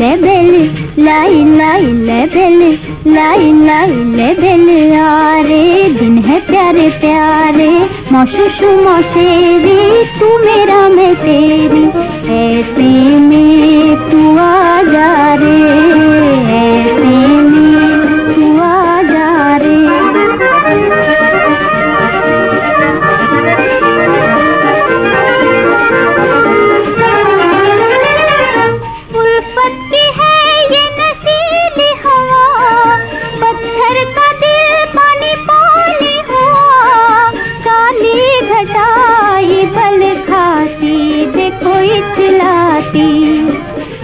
lebeli, lay lay lebeli, lay lay lebeli आरे दिन है प्यारे प्यारे मौसी सुमो सेरी तुम इचलाती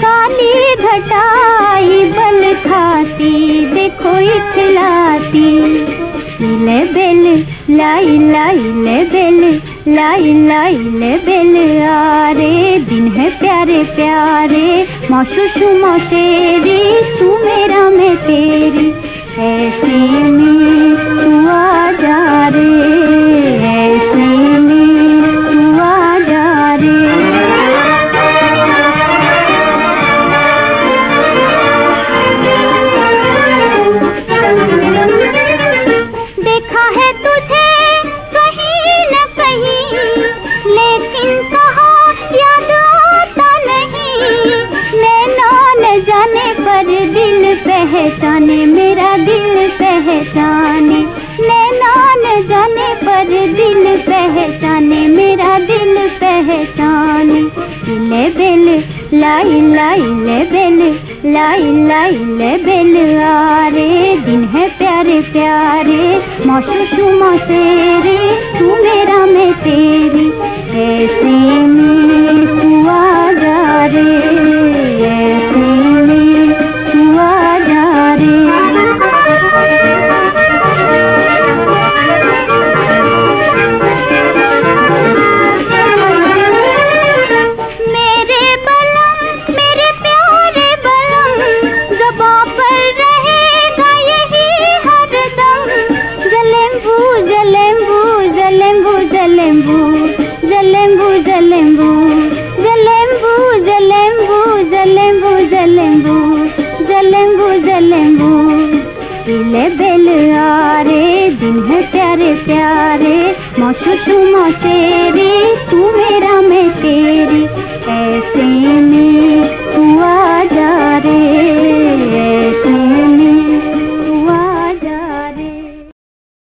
काली घटाई बल खाती, देखो इचलाती ले बेल, लाई लाई, ले बेल, लाई लाई, ले बेल, आरे, दिन है प्यारे प्यारे। मौसू मौसेरी तू मेरा मैं तेरी। ऐसे में तू आ पर दिल पहचाने, मेरा दिल पहचाने। नैना न जाने पर दिल पहचाने, मेरा दिल पहचाने। ले बेल लाई लाई ले बेल लाई लाई ले बेल आरे। दिन है प्यारे प्यारे। मौसू मौसेरे तू मेरा मैं तेरी। ऐसे ले बेल आरे दिन है प्यारे प्यारे मौसू मौसेरी तू मेरे